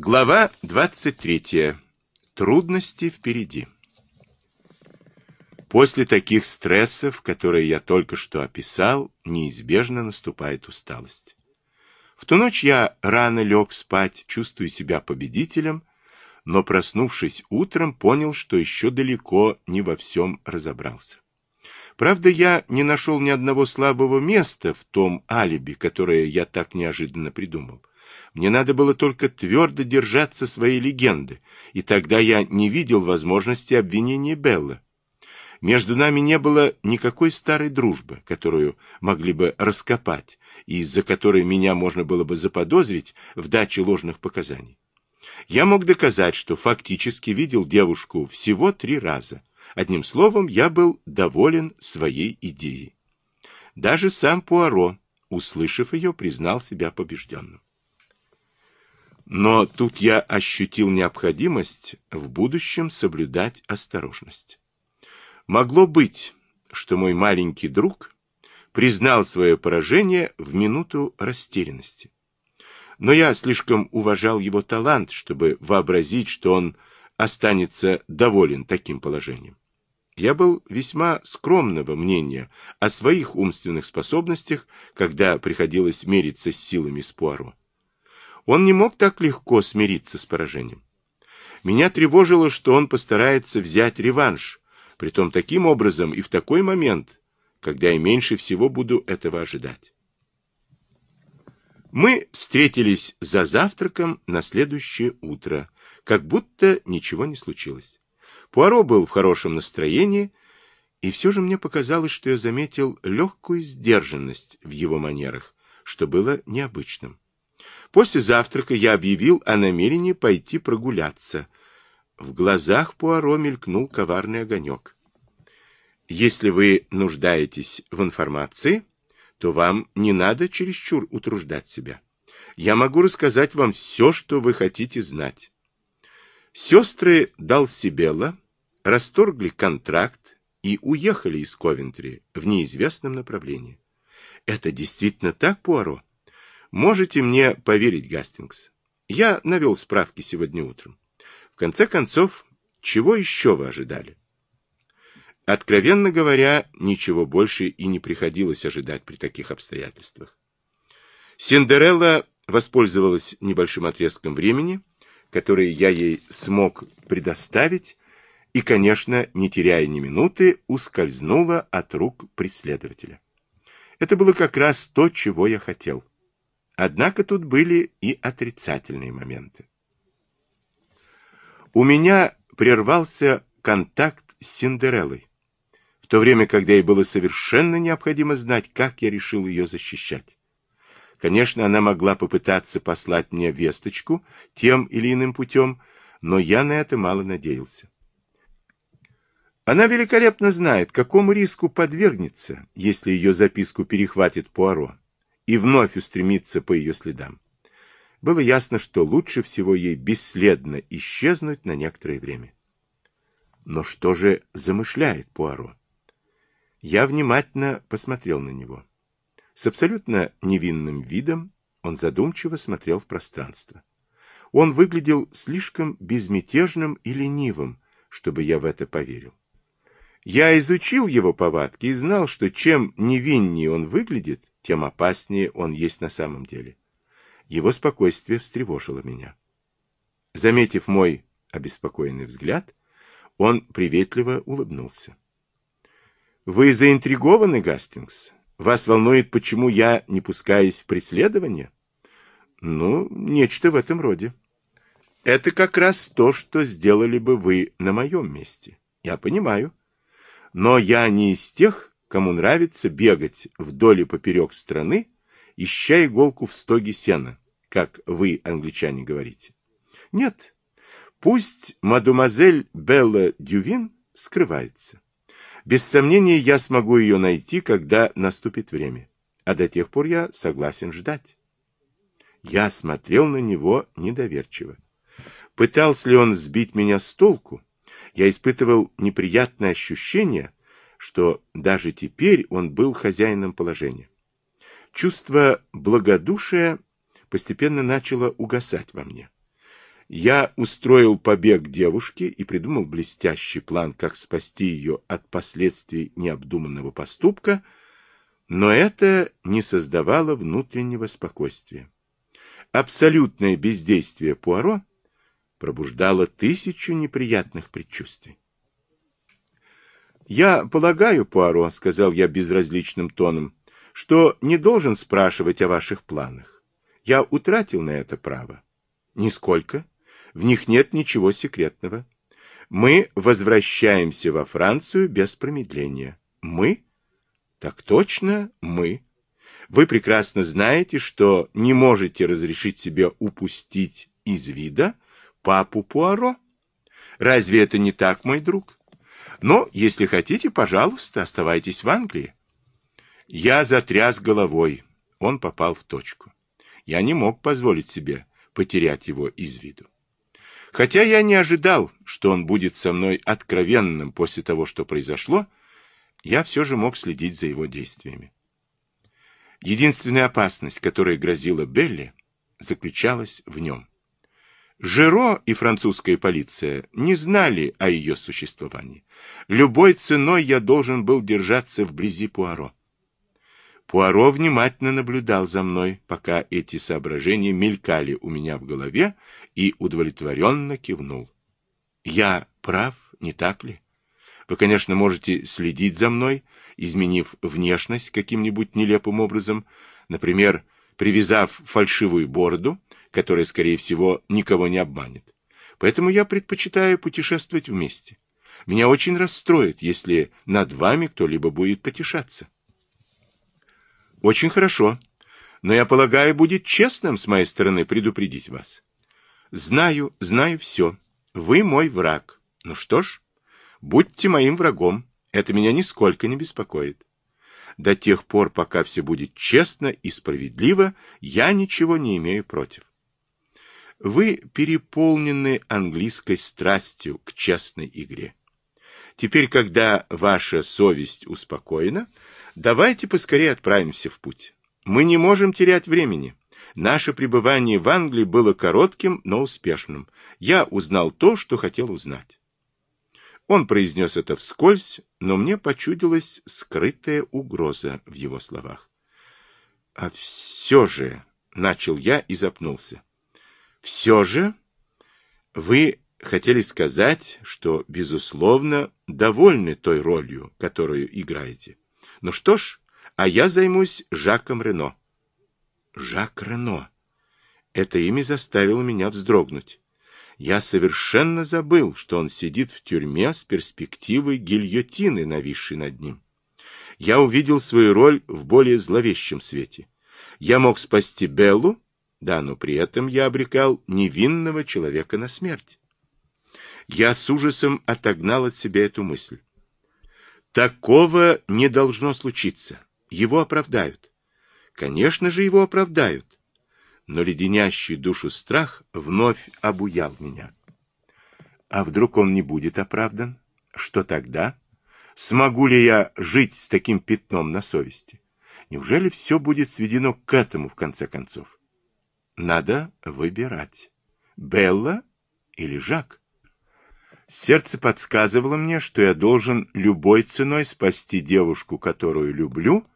Глава 23. Трудности впереди. После таких стрессов, которые я только что описал, неизбежно наступает усталость. В ту ночь я рано лег спать, чувствуя себя победителем, но, проснувшись утром, понял, что еще далеко не во всем разобрался. Правда, я не нашел ни одного слабого места в том алиби, которое я так неожиданно придумал. Мне надо было только твердо держаться своей легенды, и тогда я не видел возможности обвинения Беллы. Между нами не было никакой старой дружбы, которую могли бы раскопать, и из-за которой меня можно было бы заподозрить в даче ложных показаний. Я мог доказать, что фактически видел девушку всего три раза. Одним словом, я был доволен своей идеей. Даже сам Пуаро, услышав ее, признал себя побежденным. Но тут я ощутил необходимость в будущем соблюдать осторожность. Могло быть, что мой маленький друг признал свое поражение в минуту растерянности. Но я слишком уважал его талант, чтобы вообразить, что он останется доволен таким положением. Я был весьма скромного мнения о своих умственных способностях, когда приходилось мериться с силами с Пуаро. Он не мог так легко смириться с поражением. Меня тревожило, что он постарается взять реванш, притом таким образом и в такой момент, когда я меньше всего буду этого ожидать. Мы встретились за завтраком на следующее утро, как будто ничего не случилось. Пуаро был в хорошем настроении, и все же мне показалось, что я заметил легкую сдержанность в его манерах, что было необычным. После завтрака я объявил о намерении пойти прогуляться. В глазах Пуаро мелькнул коварный огонек. Если вы нуждаетесь в информации, то вам не надо чересчур утруждать себя. Я могу рассказать вам все, что вы хотите знать. Сестры Далсибелла расторгли контракт и уехали из Ковентри в неизвестном направлении. Это действительно так, Пуаро? Можете мне поверить, Гастингс. Я навел справки сегодня утром. В конце концов, чего еще вы ожидали? Откровенно говоря, ничего больше и не приходилось ожидать при таких обстоятельствах. Синдерелла воспользовалась небольшим отрезком времени, который я ей смог предоставить, и, конечно, не теряя ни минуты, ускользнула от рук преследователя. Это было как раз то, чего я хотел. Однако тут были и отрицательные моменты. У меня прервался контакт с Синдереллой, в то время, когда ей было совершенно необходимо знать, как я решил ее защищать. Конечно, она могла попытаться послать мне весточку тем или иным путем, но я на это мало надеялся. Она великолепно знает, какому риску подвергнется, если ее записку перехватит Пуаро и вновь устремиться по ее следам. Было ясно, что лучше всего ей бесследно исчезнуть на некоторое время. Но что же замышляет Пуаро? Я внимательно посмотрел на него. С абсолютно невинным видом он задумчиво смотрел в пространство. Он выглядел слишком безмятежным и ленивым, чтобы я в это поверил. Я изучил его повадки и знал, что чем невиннее он выглядит, тем опаснее он есть на самом деле. Его спокойствие встревожило меня. Заметив мой обеспокоенный взгляд, он приветливо улыбнулся. «Вы заинтригованы, Гастингс? Вас волнует, почему я не пускаюсь в преследование?» «Ну, нечто в этом роде. Это как раз то, что сделали бы вы на моем месте. Я понимаю. Но я не из тех, кому нравится бегать вдоль и поперек страны, ища иголку в стоге сена, как вы, англичане, говорите. Нет, пусть мадемуазель Белла Дювин скрывается. Без сомнения, я смогу ее найти, когда наступит время. А до тех пор я согласен ждать. Я смотрел на него недоверчиво. Пытался ли он сбить меня с толку? Я испытывал неприятное ощущение, что даже теперь он был хозяином положения. Чувство благодушия постепенно начало угасать во мне. Я устроил побег девушки и придумал блестящий план, как спасти ее от последствий необдуманного поступка, но это не создавало внутреннего спокойствия. Абсолютное бездействие Пуаро пробуждало тысячу неприятных предчувствий. «Я полагаю, Пуаро, — сказал я безразличным тоном, — что не должен спрашивать о ваших планах. Я утратил на это право. Нисколько. В них нет ничего секретного. Мы возвращаемся во Францию без промедления. Мы? Так точно, мы. Вы прекрасно знаете, что не можете разрешить себе упустить из вида папу Пуаро. Разве это не так, мой друг? Но, если хотите, пожалуйста, оставайтесь в Англии. Я затряс головой. Он попал в точку. Я не мог позволить себе потерять его из виду. Хотя я не ожидал, что он будет со мной откровенным после того, что произошло, я все же мог следить за его действиями. Единственная опасность, которая грозила Белли, заключалась в нем. Жиро и французская полиция не знали о ее существовании. Любой ценой я должен был держаться вблизи Пуаро. Пуаро внимательно наблюдал за мной, пока эти соображения мелькали у меня в голове, и удовлетворенно кивнул. Я прав, не так ли? Вы, конечно, можете следить за мной, изменив внешность каким-нибудь нелепым образом, например, привязав фальшивую бороду, которая, скорее всего, никого не обманет. Поэтому я предпочитаю путешествовать вместе. Меня очень расстроит, если над вами кто-либо будет потешаться. Очень хорошо. Но я полагаю, будет честным с моей стороны предупредить вас. Знаю, знаю все. Вы мой враг. Ну что ж, будьте моим врагом. Это меня нисколько не беспокоит. До тех пор, пока все будет честно и справедливо, я ничего не имею против. Вы переполнены английской страстью к честной игре. Теперь, когда ваша совесть успокоена, давайте поскорее отправимся в путь. Мы не можем терять времени. Наше пребывание в Англии было коротким, но успешным. Я узнал то, что хотел узнать. Он произнес это вскользь, но мне почудилась скрытая угроза в его словах. — А все же, — начал я и запнулся. Все же вы хотели сказать, что, безусловно, довольны той ролью, которую играете. Ну что ж, а я займусь Жаком Рено. Жак Рено. Это имя заставило меня вздрогнуть. Я совершенно забыл, что он сидит в тюрьме с перспективой гильотины, нависшей над ним. Я увидел свою роль в более зловещем свете. Я мог спасти Беллу, да, но при этом я обрекал невинного человека на смерть. Я с ужасом отогнал от себя эту мысль. Такого не должно случиться. Его оправдают. Конечно же, его оправдают. Но леденящий душу страх вновь обуял меня. А вдруг он не будет оправдан? Что тогда? Смогу ли я жить с таким пятном на совести? Неужели все будет сведено к этому, в конце концов? Надо выбирать. Белла или Жак? Сердце подсказывало мне, что я должен любой ценой спасти девушку, которую люблю,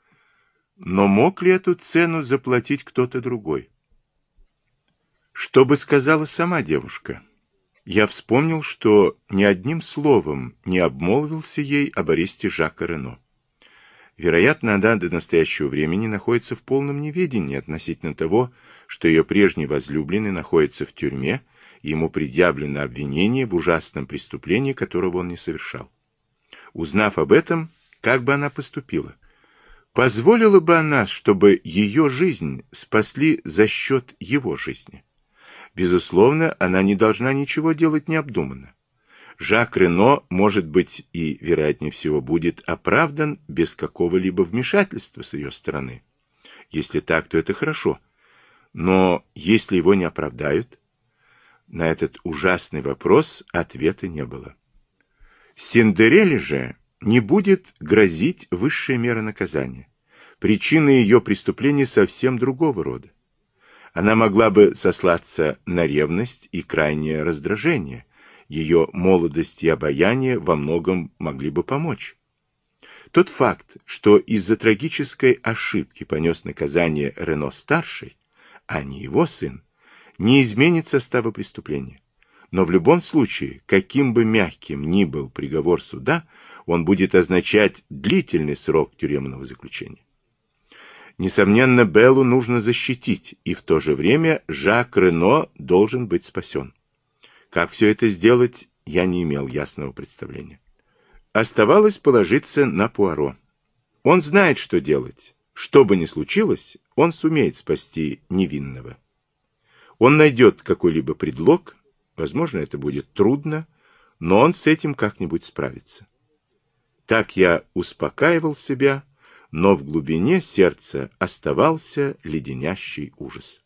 но мог ли эту цену заплатить кто-то другой? Что бы сказала сама девушка? Я вспомнил, что ни одним словом не обмолвился ей об аресте Жака Рено. Вероятно, она до настоящего времени находится в полном неведении относительно того, что ее прежний возлюбленный находится в тюрьме, и ему предъявлено обвинение в ужасном преступлении, которого он не совершал. Узнав об этом, как бы она поступила? Позволила бы она, чтобы ее жизнь спасли за счет его жизни? Безусловно, она не должна ничего делать необдуманно. Жак Рено, может быть, и, вероятнее всего, будет оправдан без какого-либо вмешательства с ее стороны. Если так, то это хорошо. Но если его не оправдают, на этот ужасный вопрос ответа не было. Синдереле же не будет грозить высшая мера наказания. Причина ее преступления совсем другого рода. Она могла бы сослаться на ревность и крайнее раздражение. Ее молодость и обаяние во многом могли бы помочь. Тот факт, что из-за трагической ошибки понес наказание Рено-старший, а не его сын, не изменит состава преступления. Но в любом случае, каким бы мягким ни был приговор суда, он будет означать длительный срок тюремного заключения. Несомненно, Беллу нужно защитить, и в то же время Жак Рено должен быть спасен. Как все это сделать, я не имел ясного представления. Оставалось положиться на Пуаро. Он знает, что делать. Что бы ни случилось, он сумеет спасти невинного. Он найдет какой-либо предлог, возможно, это будет трудно, но он с этим как-нибудь справится. Так я успокаивал себя, но в глубине сердца оставался леденящий ужас.